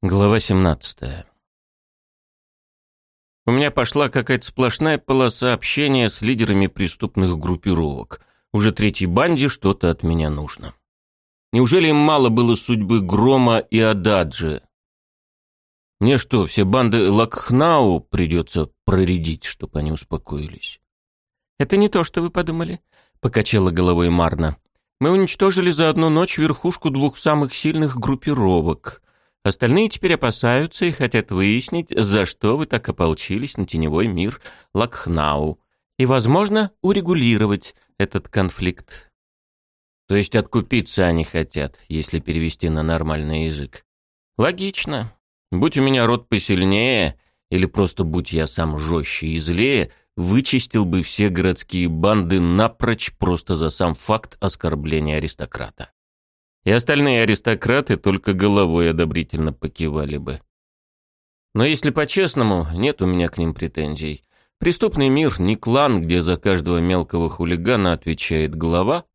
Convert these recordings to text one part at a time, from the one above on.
Глава 17. У меня пошла какая-то сплошная полоса общения с лидерами преступных группировок. Уже третьей банде что-то от меня нужно. Неужели им мало было судьбы Грома и Ададжи? Мне что, все банды Лакхнау придется проредить, чтобы они успокоились? «Это не то, что вы подумали», — покачала головой Марна. «Мы уничтожили за одну ночь верхушку двух самых сильных группировок — Остальные теперь опасаются и хотят выяснить, за что вы так ополчились на теневой мир Лакхнау. И, возможно, урегулировать этот конфликт. То есть откупиться они хотят, если перевести на нормальный язык. Логично. Будь у меня рот посильнее, или просто будь я сам жестче и злее, вычистил бы все городские банды напрочь просто за сам факт оскорбления аристократа и остальные аристократы только головой одобрительно покивали бы. Но если по-честному, нет у меня к ним претензий. Преступный мир не клан, где за каждого мелкого хулигана отвечает глава,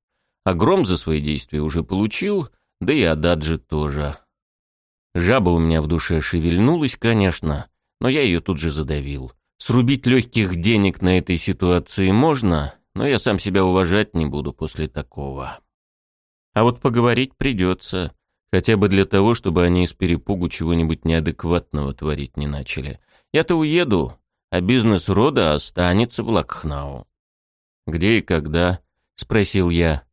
а Гром за свои действия уже получил, да и Ададжи тоже. Жаба у меня в душе шевельнулась, конечно, но я ее тут же задавил. Срубить легких денег на этой ситуации можно, но я сам себя уважать не буду после такого. А вот поговорить придется, хотя бы для того, чтобы они из перепугу чего-нибудь неадекватного творить не начали. Я-то уеду, а бизнес рода останется в Лакхнау. «Где и когда?» — спросил я.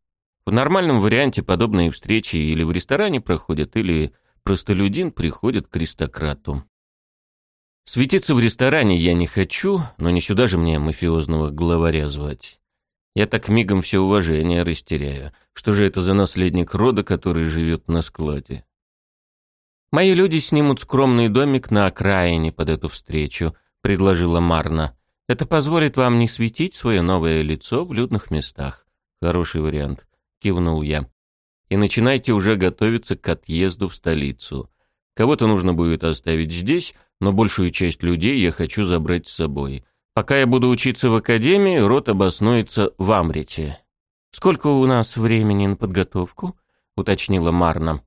В нормальном варианте подобные встречи или в ресторане проходят, или простолюдин приходит к аристократу. Светиться в ресторане я не хочу, но не сюда же мне мафиозного главаря звать. Я так мигом все уважение растеряю. Что же это за наследник рода, который живет на складе? «Мои люди снимут скромный домик на окраине под эту встречу», — предложила Марна. «Это позволит вам не светить свое новое лицо в людных местах». «Хороший вариант», — кивнул я. «И начинайте уже готовиться к отъезду в столицу. Кого-то нужно будет оставить здесь, но большую часть людей я хочу забрать с собой. Пока я буду учиться в академии, род обоснуется в Амрите. «Сколько у нас времени на подготовку?» — уточнила Марна.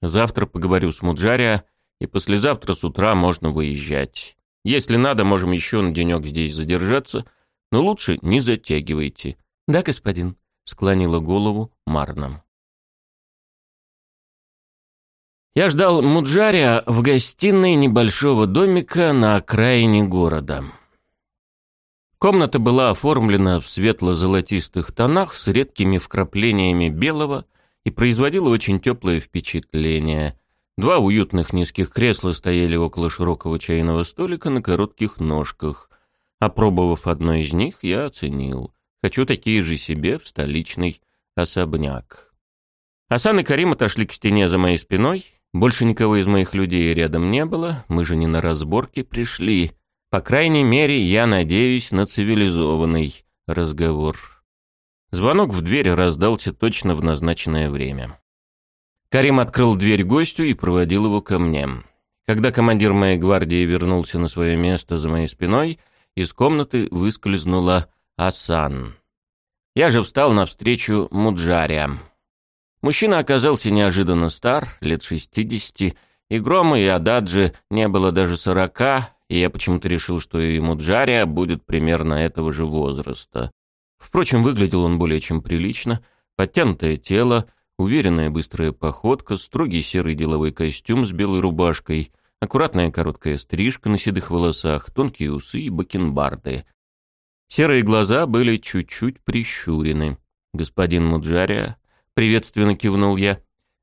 «Завтра поговорю с Муджария, и послезавтра с утра можно выезжать. Если надо, можем еще на денек здесь задержаться, но лучше не затягивайте». «Да, господин», — склонила голову Марна. Я ждал Муджария в гостиной небольшого домика на окраине города. Комната была оформлена в светло-золотистых тонах с редкими вкраплениями белого и производила очень теплое впечатление. Два уютных низких кресла стояли около широкого чайного столика на коротких ножках. Опробовав одно из них, я оценил. Хочу такие же себе в столичный особняк. Асан и Карим отошли к стене за моей спиной. Больше никого из моих людей рядом не было, мы же не на разборке пришли. По крайней мере, я надеюсь на цивилизованный разговор. Звонок в дверь раздался точно в назначенное время. Карим открыл дверь гостю и проводил его ко мне. Когда командир моей гвардии вернулся на свое место за моей спиной, из комнаты выскользнула Асан. Я же встал навстречу Муджаря. Мужчина оказался неожиданно стар, лет шестидесяти, и Грома и Ададжи не было даже сорока, и я почему-то решил, что и Муджария будет примерно этого же возраста. Впрочем, выглядел он более чем прилично, подтянутое тело, уверенная быстрая походка, строгий серый деловой костюм с белой рубашкой, аккуратная короткая стрижка на седых волосах, тонкие усы и бакенбарды. Серые глаза были чуть-чуть прищурены. «Господин Муджария», — приветственно кивнул я.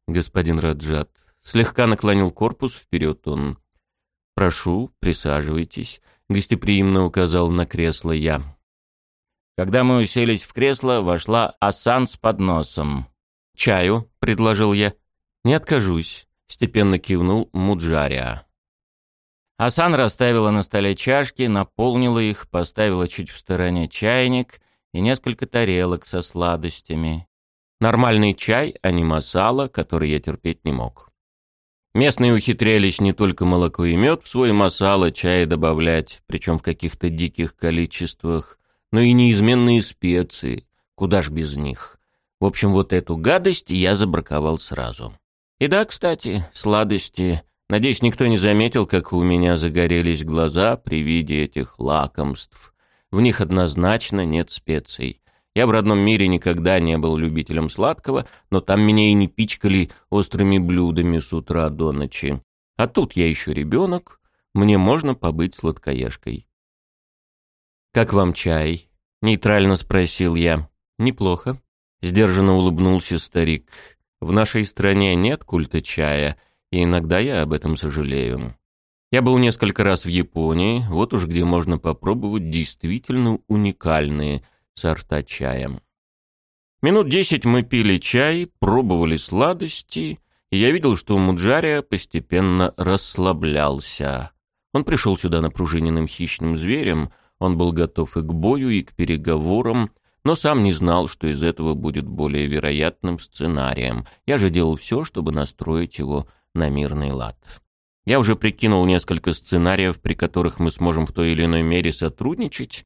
«Господин Раджат». Слегка наклонил корпус вперед он. «Прошу, присаживайтесь», — гостеприимно указал на кресло я. Когда мы уселись в кресло, вошла Асан с подносом. «Чаю», — предложил я. «Не откажусь», — степенно кивнул Муджария. Асан расставила на столе чашки, наполнила их, поставила чуть в стороне чайник и несколько тарелок со сладостями. Нормальный чай, а не масала, который я терпеть не мог. Местные ухитрялись не только молоко и мед в свой масало, чай добавлять, причем в каких-то диких количествах, но и неизменные специи, куда ж без них. В общем, вот эту гадость я забраковал сразу. И да, кстати, сладости Надеюсь, никто не заметил, как у меня загорелись глаза при виде этих лакомств. В них однозначно нет специй. Я в родном мире никогда не был любителем сладкого, но там меня и не пичкали острыми блюдами с утра до ночи. А тут я еще ребенок, мне можно побыть сладкоежкой. «Как вам чай?» — нейтрально спросил я. «Неплохо», — сдержанно улыбнулся старик. «В нашей стране нет культа чая, и иногда я об этом сожалею. Я был несколько раз в Японии, вот уж где можно попробовать действительно уникальные сорта чая. Минут десять мы пили чай, пробовали сладости, и я видел, что Муджария постепенно расслаблялся. Он пришел сюда напружиненным хищным зверем, он был готов и к бою, и к переговорам, но сам не знал, что из этого будет более вероятным сценарием. Я же делал все, чтобы настроить его на мирный лад. Я уже прикинул несколько сценариев, при которых мы сможем в той или иной мере сотрудничать,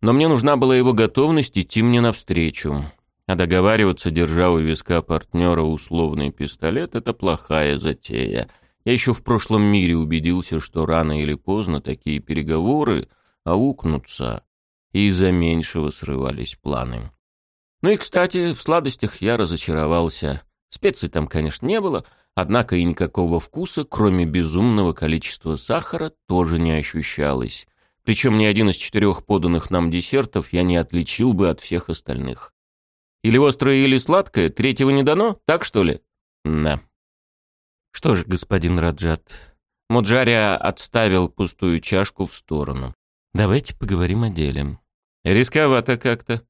но мне нужна была его готовность идти мне навстречу. А договариваться, держа у виска партнера условный пистолет, это плохая затея. Я еще в прошлом мире убедился, что рано или поздно такие переговоры аукнутся, и из-за меньшего срывались планы. Ну и, кстати, в сладостях я разочаровался. Специй там, конечно, не было, однако и никакого вкуса, кроме безумного количества сахара, тоже не ощущалось. Причем ни один из четырех поданных нам десертов я не отличил бы от всех остальных. Или острое, или сладкое, третьего не дано, так что ли? Да. Что ж, господин Раджат, Муджария отставил пустую чашку в сторону. Давайте поговорим о деле. Рисковато как-то.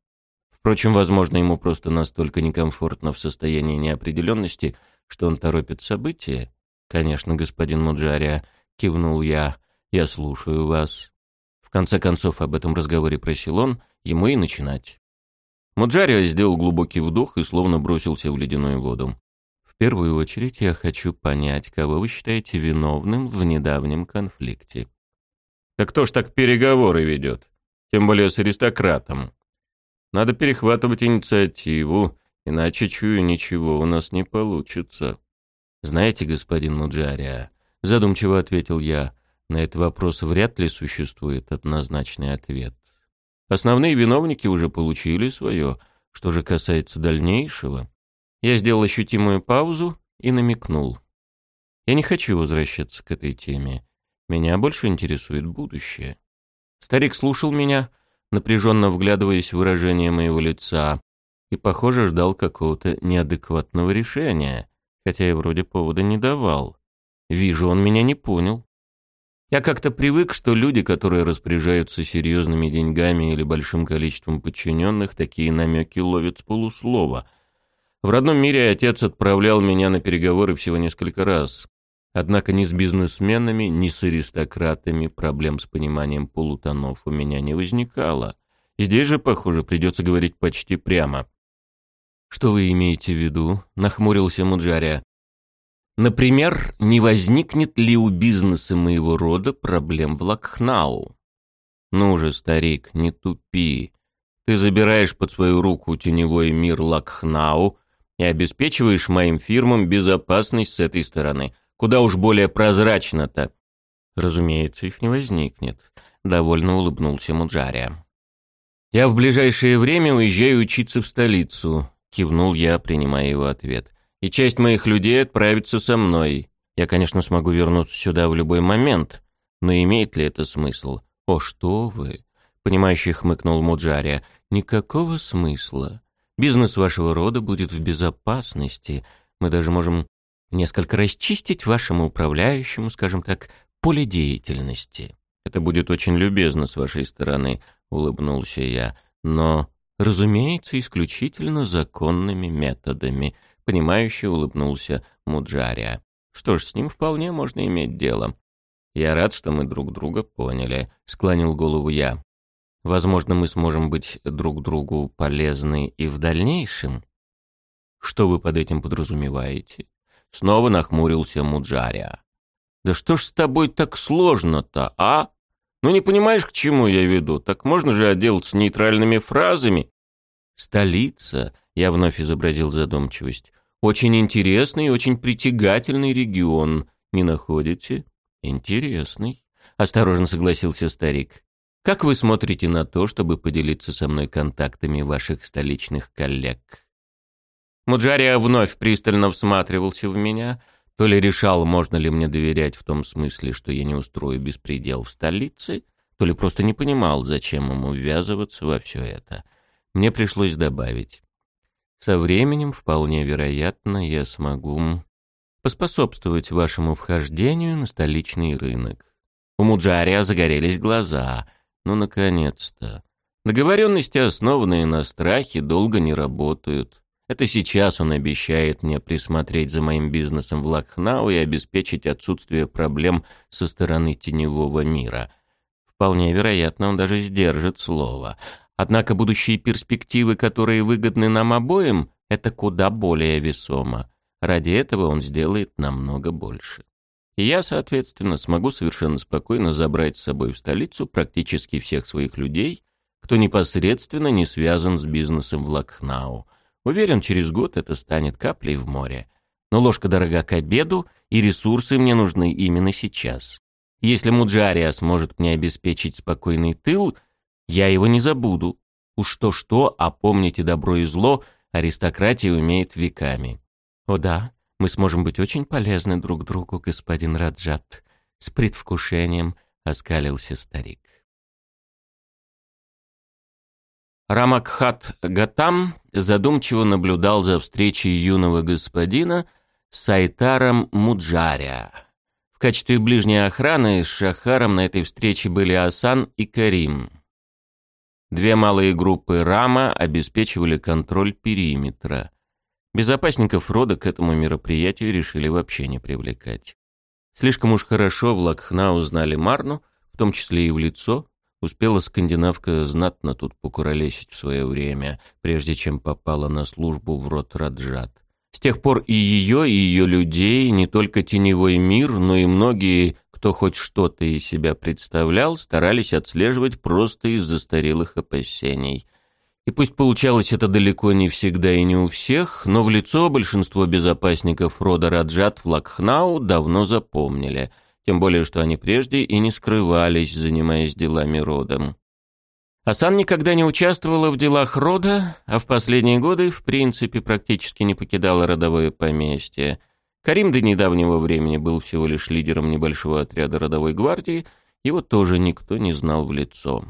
Впрочем, возможно, ему просто настолько некомфортно в состоянии неопределенности, что он торопит события. Конечно, господин Муджария, кивнул я. Я слушаю вас. В конце концов, об этом разговоре просил он, ему и начинать. Муджарио сделал глубокий вдох и словно бросился в ледяную воду. «В первую очередь я хочу понять, кого вы считаете виновным в недавнем конфликте». «Так кто ж так переговоры ведет? Тем более с аристократом. Надо перехватывать инициативу, иначе, чую, ничего у нас не получится». «Знаете, господин Муджарио, задумчиво ответил я, на этот вопрос вряд ли существует однозначный ответ. Основные виновники уже получили свое. Что же касается дальнейшего, я сделал ощутимую паузу и намекнул. Я не хочу возвращаться к этой теме. Меня больше интересует будущее. Старик слушал меня, напряженно вглядываясь в выражение моего лица, и, похоже, ждал какого-то неадекватного решения, хотя я вроде повода не давал. Вижу, он меня не понял. Я как-то привык, что люди, которые распоряжаются серьезными деньгами или большим количеством подчиненных, такие намеки ловят с полуслова. В родном мире отец отправлял меня на переговоры всего несколько раз. Однако ни с бизнесменами, ни с аристократами проблем с пониманием полутонов у меня не возникало. Здесь же, похоже, придется говорить почти прямо. «Что вы имеете в виду?» — нахмурился Муджария. Например, не возникнет ли у бизнеса моего рода проблем в Лакхнау? Ну же, старик, не тупи. Ты забираешь под свою руку теневой мир Лакхнау и обеспечиваешь моим фирмам безопасность с этой стороны. Куда уж более прозрачно-то. Разумеется, их не возникнет. Довольно улыбнулся Муджария. Я в ближайшее время уезжаю учиться в столицу, кивнул я, принимая его ответ и часть моих людей отправится со мной. Я, конечно, смогу вернуться сюда в любой момент, но имеет ли это смысл? О, что вы!» Понимающий хмыкнул Муджария. «Никакого смысла. Бизнес вашего рода будет в безопасности. Мы даже можем несколько расчистить вашему управляющему, скажем так, поле деятельности». «Это будет очень любезно с вашей стороны», — улыбнулся я. «Но, разумеется, исключительно законными методами», понимающе улыбнулся Муджария. Что ж, с ним вполне можно иметь дело. Я рад, что мы друг друга поняли, склонил голову я. Возможно, мы сможем быть друг другу полезны и в дальнейшем. Что вы под этим подразумеваете? Снова нахмурился Муджария. Да что ж с тобой так сложно-то, а? Ну не понимаешь, к чему я веду? Так можно же отделаться нейтральными фразами. Столица, я вновь изобразил задумчивость. Очень интересный и очень притягательный регион, не находите?» «Интересный», — осторожно согласился старик. «Как вы смотрите на то, чтобы поделиться со мной контактами ваших столичных коллег?» Муджария вновь пристально всматривался в меня, то ли решал, можно ли мне доверять в том смысле, что я не устрою беспредел в столице, то ли просто не понимал, зачем ему ввязываться во все это. Мне пришлось добавить. Со временем, вполне вероятно, я смогу поспособствовать вашему вхождению на столичный рынок. У Муджария загорелись глаза. Ну, наконец-то. Договоренности, основанные на страхе, долго не работают. Это сейчас он обещает мне присмотреть за моим бизнесом в Лакхнау и обеспечить отсутствие проблем со стороны теневого мира. Вполне вероятно, он даже сдержит слово. Однако будущие перспективы, которые выгодны нам обоим, это куда более весомо. Ради этого он сделает намного больше. И я, соответственно, смогу совершенно спокойно забрать с собой в столицу практически всех своих людей, кто непосредственно не связан с бизнесом в Лакхнау. Уверен, через год это станет каплей в море. Но ложка дорога к обеду, и ресурсы мне нужны именно сейчас. Если Муджария сможет мне обеспечить спокойный тыл, я его не забуду. Уж то-что, а помните добро и зло, аристократия умеет веками. О да, мы сможем быть очень полезны друг другу, господин Раджат. С предвкушением оскалился старик. Рамакхат Гатам задумчиво наблюдал за встречей юного господина с Айтаром Муджаря. В качестве ближней охраны с Шахаром на этой встрече были Асан и Карим. Две малые группы Рама обеспечивали контроль периметра. Безопасников рода к этому мероприятию решили вообще не привлекать. Слишком уж хорошо в Лакхна узнали Марну, в том числе и в лицо, Успела скандинавка знатно тут покуролесить в свое время, прежде чем попала на службу в рот Раджат. С тех пор и ее, и ее людей, не только теневой мир, но и многие, кто хоть что-то из себя представлял, старались отслеживать просто из застарелых опасений. И пусть получалось это далеко не всегда и не у всех, но в лицо большинство безопасников рода Раджат в Лакхнау давно запомнили – тем более, что они прежде и не скрывались, занимаясь делами рода. Асан никогда не участвовала в делах рода, а в последние годы, в принципе, практически не покидала родовое поместье. Карим до недавнего времени был всего лишь лидером небольшого отряда родовой гвардии, его тоже никто не знал в лицо.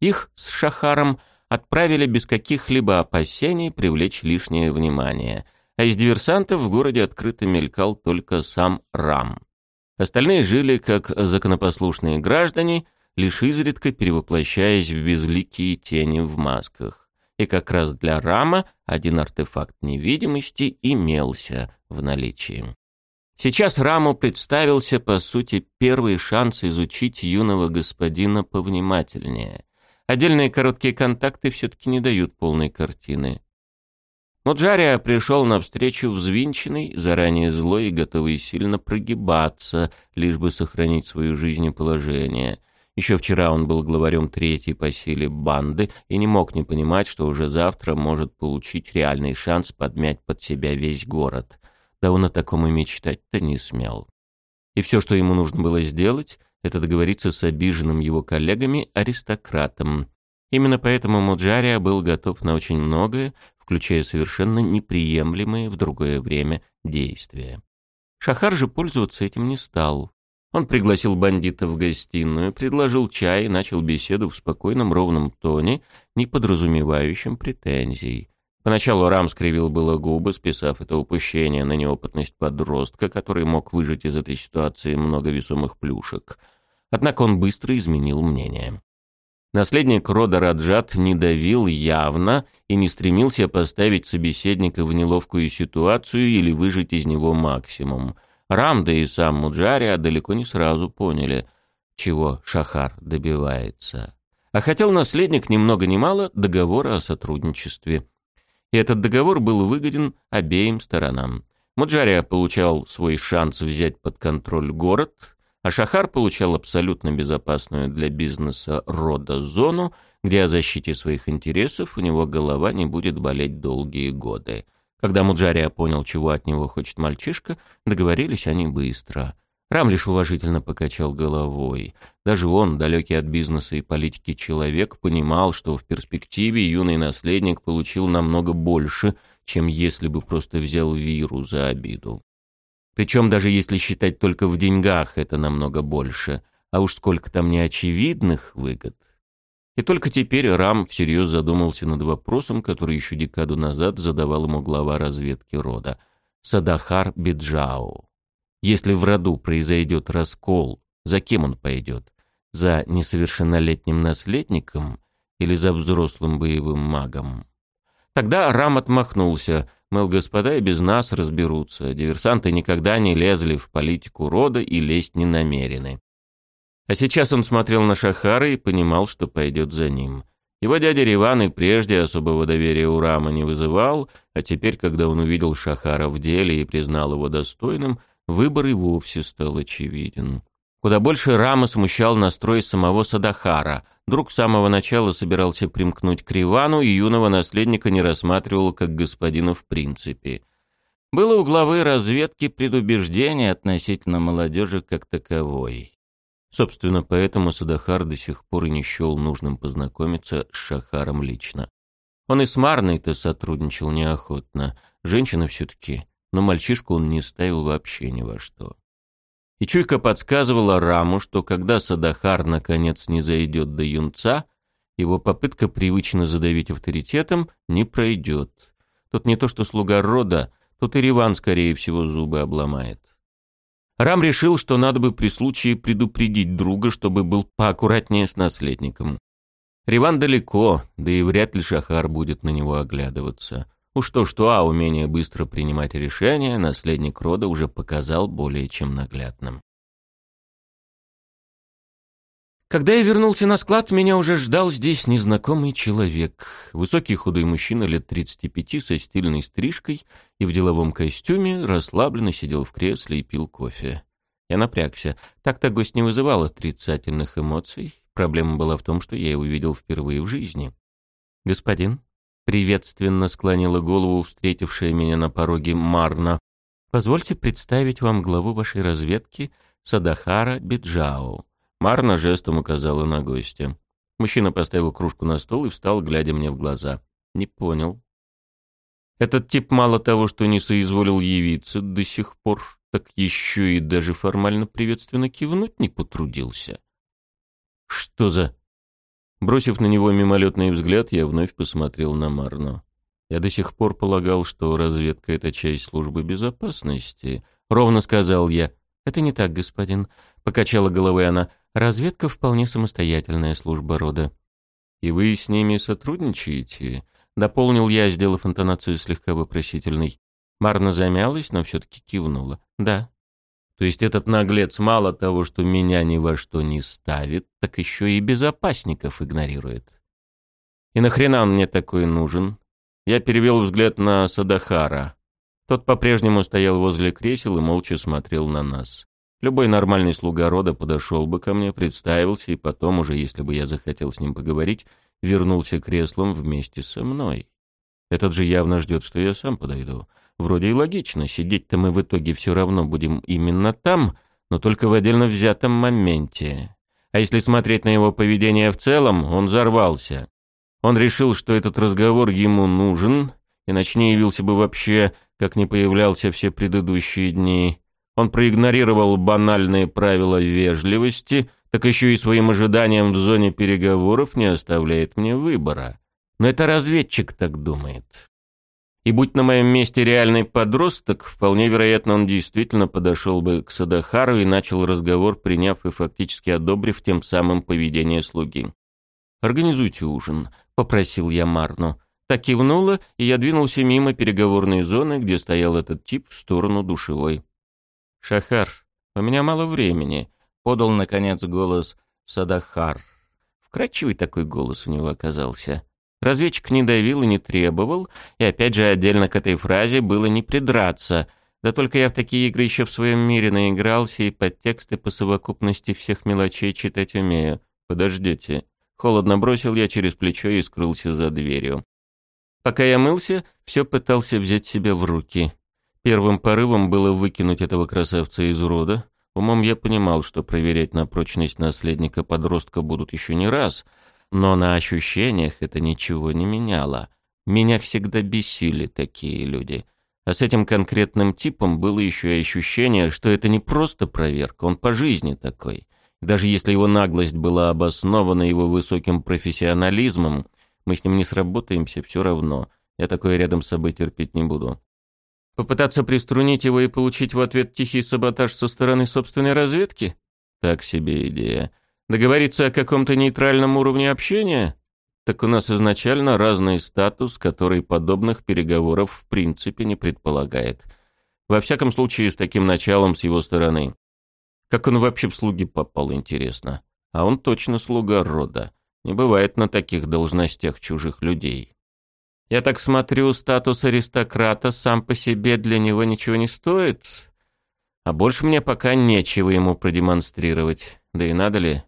Их с Шахаром отправили без каких-либо опасений привлечь лишнее внимание, а из диверсантов в городе открыто мелькал только сам Рам. Остальные жили как законопослушные граждане, лишь изредка перевоплощаясь в безликие тени в масках. И как раз для Рама один артефакт невидимости имелся в наличии. Сейчас Раму представился, по сути, первый шанс изучить юного господина повнимательнее. Отдельные короткие контакты все-таки не дают полной картины. Муджария пришел навстречу взвинченный, заранее злой и готовый сильно прогибаться, лишь бы сохранить свою жизнь и положение. Еще вчера он был главарем третьей по силе банды и не мог не понимать, что уже завтра может получить реальный шанс подмять под себя весь город. Да он о таком и мечтать-то не смел. И все, что ему нужно было сделать, это договориться с обиженным его коллегами-аристократом. Именно поэтому Муджария был готов на очень многое, включая совершенно неприемлемые в другое время действия. Шахар же пользоваться этим не стал. Он пригласил бандита в гостиную, предложил чай и начал беседу в спокойном ровном тоне, не подразумевающем претензий. Поначалу Рам скривил было губы, списав это упущение на неопытность подростка, который мог выжать из этой ситуации много весомых плюшек. Однако он быстро изменил мнение. Наследник рода Раджат не давил явно и не стремился поставить собеседника в неловкую ситуацию или выжать из него максимум. Рамда и сам Муджария далеко не сразу поняли, чего Шахар добивается. А хотел наследник ни много ни мало договора о сотрудничестве. И этот договор был выгоден обеим сторонам. Муджария получал свой шанс взять под контроль город – а Шахар получал абсолютно безопасную для бизнеса рода зону, где о защите своих интересов у него голова не будет болеть долгие годы. Когда Муджария понял, чего от него хочет мальчишка, договорились они быстро. Рам лишь уважительно покачал головой. Даже он, далекий от бизнеса и политики человек, понимал, что в перспективе юный наследник получил намного больше, чем если бы просто взял виру за обиду. Причем даже если считать только в деньгах, это намного больше. А уж сколько там неочевидных выгод. И только теперь Рам всерьез задумался над вопросом, который еще декаду назад задавал ему глава разведки рода. Садахар Биджао. Если в роду произойдет раскол, за кем он пойдет? За несовершеннолетним наследником или за взрослым боевым магом? Тогда Рам отмахнулся, мол, господа и без нас разберутся, диверсанты никогда не лезли в политику рода и лезть не намерены. А сейчас он смотрел на Шахара и понимал, что пойдет за ним. Его дядя Риван и прежде особого доверия у Рама не вызывал, а теперь, когда он увидел Шахара в деле и признал его достойным, выбор и вовсе стал очевиден. Куда больше Рама смущал настрой самого Садахара. Друг с самого начала собирался примкнуть к Ривану, и юного наследника не рассматривал как господина в принципе. Было у главы разведки предубеждение относительно молодежи как таковой. Собственно, поэтому Садахар до сих пор и не счел нужным познакомиться с Шахаром лично. Он и с Марной-то сотрудничал неохотно. Женщина все-таки но мальчишку он не ставил вообще ни во что. И чуйка подсказывала Раму, что когда Садахар наконец не зайдет до юнца, его попытка привычно задавить авторитетом не пройдет. Тут не то что слуга рода, тут и Риван, скорее всего, зубы обломает. Рам решил, что надо бы при случае предупредить друга, чтобы был поаккуратнее с наследником. Риван далеко, да и вряд ли Шахар будет на него оглядываться. Уж то-что, а умение быстро принимать решения наследник рода уже показал более чем наглядным. Когда я вернулся на склад, меня уже ждал здесь незнакомый человек. Высокий худой мужчина лет 35 со стильной стрижкой и в деловом костюме расслабленно сидел в кресле и пил кофе. Я напрягся. Так-то гость не вызывал отрицательных эмоций. Проблема была в том, что я его видел впервые в жизни. «Господин?» Приветственно склонила голову встретившая меня на пороге Марна. «Позвольте представить вам главу вашей разведки Садахара Биджао». Марна жестом указала на гостя. Мужчина поставил кружку на стол и встал, глядя мне в глаза. «Не понял». Этот тип мало того, что не соизволил явиться до сих пор, так еще и даже формально приветственно кивнуть не потрудился. «Что за...» Бросив на него мимолетный взгляд, я вновь посмотрел на Марну. Я до сих пор полагал, что разведка — это часть службы безопасности. Ровно сказал я. «Это не так, господин», — покачала головой она. «Разведка — вполне самостоятельная служба рода». «И вы с ними сотрудничаете?» Дополнил я, сделав интонацию слегка вопросительной. Марна замялась, но все-таки кивнула. «Да». То есть этот наглец мало того, что меня ни во что не ставит, так еще и безопасников игнорирует. И нахрена он мне такой нужен? Я перевел взгляд на Садахара. Тот по-прежнему стоял возле кресел и молча смотрел на нас. Любой нормальный слуга рода подошел бы ко мне, представился, и потом уже, если бы я захотел с ним поговорить, вернулся креслом вместе со мной. Этот же явно ждет, что я сам подойду. Вроде и логично, сидеть-то мы в итоге все равно будем именно там, но только в отдельно взятом моменте. А если смотреть на его поведение в целом, он взорвался. Он решил, что этот разговор ему нужен, иначе не явился бы вообще, как не появлялся все предыдущие дни. Он проигнорировал банальные правила вежливости, так еще и своим ожиданием в зоне переговоров не оставляет мне выбора. Но это разведчик так думает. И будь на моем месте реальный подросток, вполне вероятно, он действительно подошел бы к Садахару и начал разговор, приняв и фактически одобрив тем самым поведение слуги. «Организуйте ужин», — попросил я Марну. Так кивнула, и я двинулся мимо переговорной зоны, где стоял этот тип, в сторону душевой. «Шахар, у меня мало времени», — подал, наконец, голос Садахар. Вкрадчивый такой голос у него оказался. Разведчик не давил и не требовал, и опять же отдельно к этой фразе было не придраться. Да только я в такие игры еще в своем мире наигрался и подтексты по совокупности всех мелочей читать умею. Подождите. Холодно бросил я через плечо и скрылся за дверью. Пока я мылся, все пытался взять себя в руки. Первым порывом было выкинуть этого красавца из рода. Умом я понимал, что проверять на прочность наследника подростка будут еще не раз, но на ощущениях это ничего не меняло. Меня всегда бесили такие люди. А с этим конкретным типом было еще и ощущение, что это не просто проверка, он по жизни такой. Даже если его наглость была обоснована его высоким профессионализмом, мы с ним не сработаемся все равно. Я такое рядом с собой терпеть не буду. Попытаться приструнить его и получить в ответ тихий саботаж со стороны собственной разведки? Так себе идея. Договориться о каком-то нейтральном уровне общения? Так у нас изначально разный статус, который подобных переговоров в принципе не предполагает. Во всяком случае, с таким началом с его стороны. Как он вообще в слуги попал, интересно. А он точно слуга рода. Не бывает на таких должностях чужих людей. Я так смотрю, статус аристократа сам по себе для него ничего не стоит. А больше мне пока нечего ему продемонстрировать. Да и надо ли?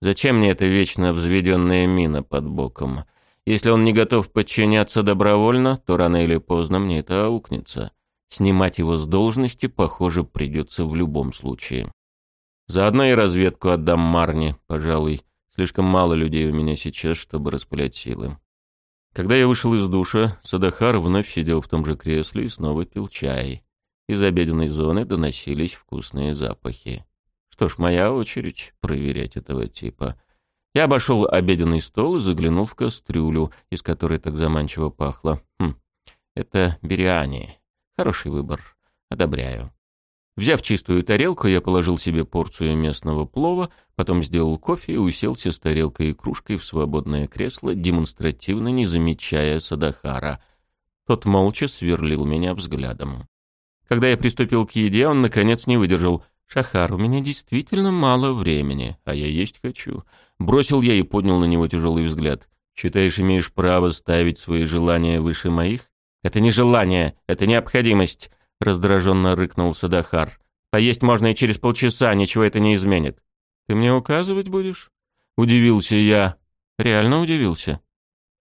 Зачем мне эта вечно взведенная мина под боком? Если он не готов подчиняться добровольно, то рано или поздно мне это аукнется. Снимать его с должности, похоже, придется в любом случае. Заодно и разведку отдам Марне, пожалуй. Слишком мало людей у меня сейчас, чтобы распылять силы. Когда я вышел из душа, Садахар вновь сидел в том же кресле и снова пил чай. Из обеденной зоны доносились вкусные запахи. Что ж, моя очередь проверять этого типа. Я обошел обеденный стол и заглянул в кастрюлю, из которой так заманчиво пахло. Хм, это бириани. Хороший выбор. Одобряю. Взяв чистую тарелку, я положил себе порцию местного плова, потом сделал кофе и уселся с тарелкой и кружкой в свободное кресло, демонстративно не замечая Садахара. Тот молча сверлил меня взглядом. Когда я приступил к еде, он, наконец, не выдержал. «Шахар, у меня действительно мало времени, а я есть хочу». Бросил я и поднял на него тяжелый взгляд. «Считаешь, имеешь право ставить свои желания выше моих?» «Это не желание, это необходимость», — раздраженно рыкнул Садахар. «Поесть можно и через полчаса, ничего это не изменит». «Ты мне указывать будешь?» Удивился я. Реально удивился.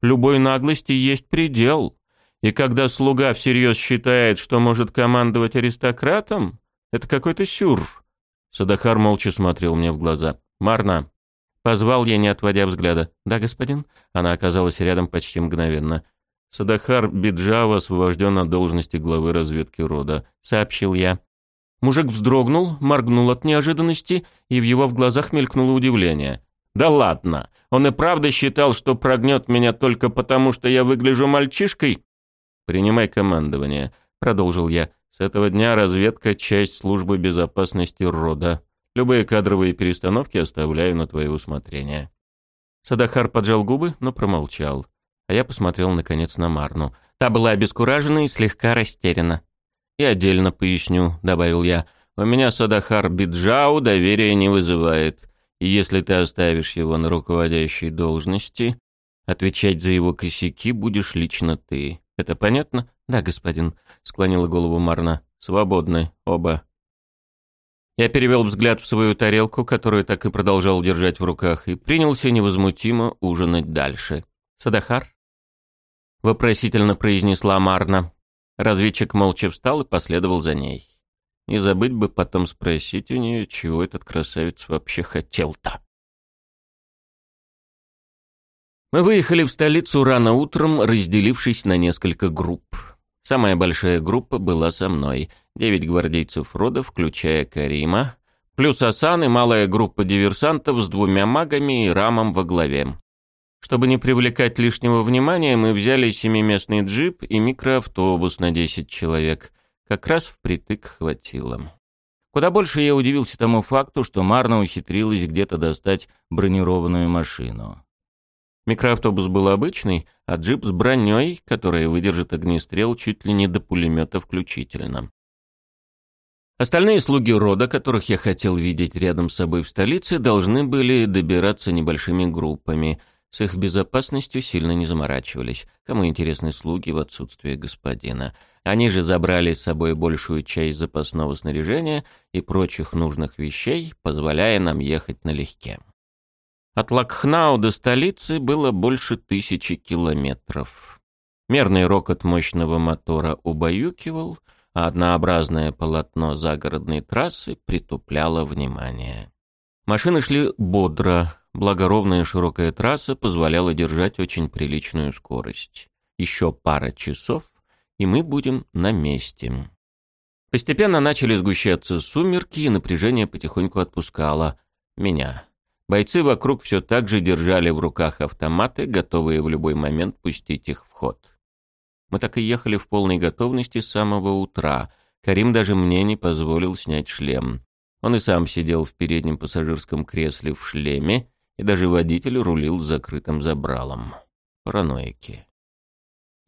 «Любой наглости есть предел. И когда слуга всерьез считает, что может командовать аристократом, это какой-то сюр». Садахар молча смотрел мне в глаза. «Марна». Позвал я, не отводя взгляда. «Да, господин?» Она оказалась рядом почти мгновенно. Садахар Биджава освобожден от должности главы разведки рода», — сообщил я. Мужик вздрогнул, моргнул от неожиданности, и в его в глазах мелькнуло удивление. «Да ладно! Он и правда считал, что прогнет меня только потому, что я выгляжу мальчишкой?» «Принимай командование», — продолжил я. «С этого дня разведка — часть службы безопасности рода. Любые кадровые перестановки оставляю на твое усмотрение». Садахар поджал губы, но промолчал а я посмотрел, наконец, на Марну. Та была обескуражена и слегка растеряна. «И отдельно поясню», — добавил я, — «у меня Садахар Биджау доверия не вызывает, и если ты оставишь его на руководящей должности, отвечать за его косяки будешь лично ты. Это понятно?» «Да, господин», — склонила голову Марна. «Свободны оба». Я перевел взгляд в свою тарелку, которую так и продолжал держать в руках, и принялся невозмутимо ужинать дальше. «Садахар?» — вопросительно произнесла Марна. Разведчик молча встал и последовал за ней. Не забыть бы потом спросить у нее, чего этот красавец вообще хотел-то. Мы выехали в столицу рано утром, разделившись на несколько групп. Самая большая группа была со мной. Девять гвардейцев рода, включая Карима, плюс Асан и малая группа диверсантов с двумя магами и рамом во главе. Чтобы не привлекать лишнего внимания, мы взяли семиместный джип и микроавтобус на 10 человек. Как раз впритык хватило. Куда больше я удивился тому факту, что Марна ухитрилась где-то достать бронированную машину. Микроавтобус был обычный, а джип с броней, которая выдержит огнестрел чуть ли не до пулемета включительно. Остальные слуги рода, которых я хотел видеть рядом с собой в столице, должны были добираться небольшими группами, с их безопасностью сильно не заморачивались. Кому интересны слуги в отсутствие господина. Они же забрали с собой большую часть запасного снаряжения и прочих нужных вещей, позволяя нам ехать налегке. От Лакхнау до столицы было больше тысячи километров. Мерный рокот мощного мотора убаюкивал, а однообразное полотно загородной трассы притупляло внимание. Машины шли бодро, благо ровная широкая трасса позволяла держать очень приличную скорость. Еще пара часов, и мы будем на месте. Постепенно начали сгущаться сумерки, и напряжение потихоньку отпускало меня. Бойцы вокруг все так же держали в руках автоматы, готовые в любой момент пустить их в ход. Мы так и ехали в полной готовности с самого утра. Карим даже мне не позволил снять шлем. Он и сам сидел в переднем пассажирском кресле в шлеме, и даже водитель рулил закрытым забралом. Параноики.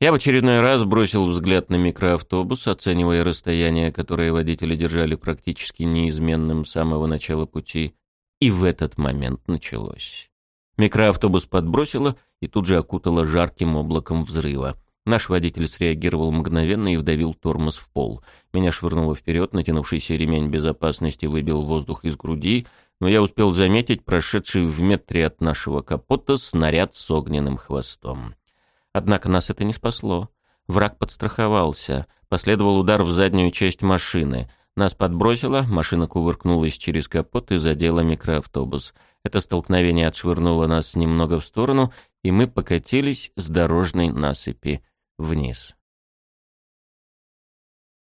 Я в очередной раз бросил взгляд на микроавтобус, оценивая расстояние, которое водители держали практически неизменным с самого начала пути, и в этот момент началось. Микроавтобус подбросило и тут же окутало жарким облаком взрыва. Наш водитель среагировал мгновенно и вдавил тормоз в пол. Меня швырнуло вперед, натянувшийся ремень безопасности выбил воздух из груди, но я успел заметить прошедший в метре от нашего капота снаряд с огненным хвостом. Однако нас это не спасло. Враг подстраховался. Последовал удар в заднюю часть машины. Нас подбросило, машина кувыркнулась через капот и задела микроавтобус. Это столкновение отшвырнуло нас немного в сторону, и мы покатились с дорожной насыпи вниз.